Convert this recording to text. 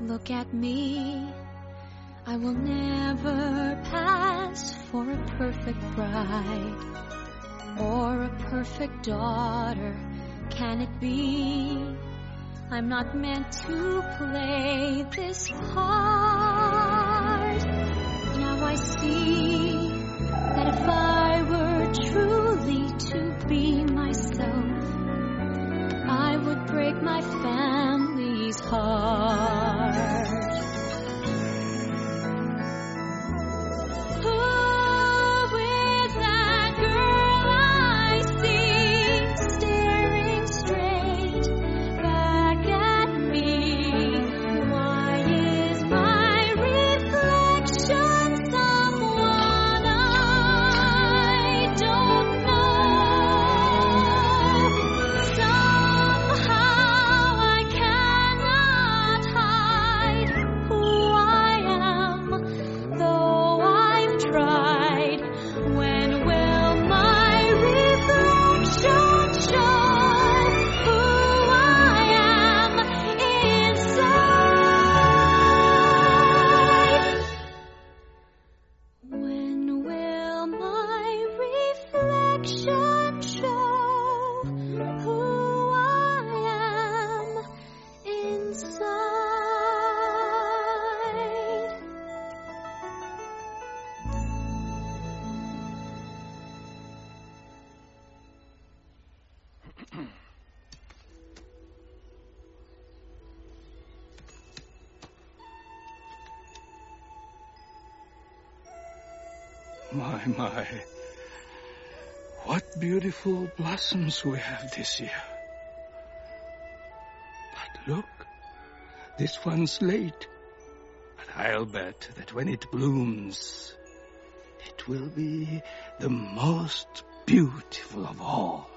Look at me. I will never pass for a perfect bride or a perfect daughter. Can it be? I'm not meant to play this part. Now I see that if I were truly to be myself, I would break my family's heart. My, my. What beautiful blossoms we have this year. But look, this one's late. But I'll bet that when it blooms, it will be the most beautiful of all.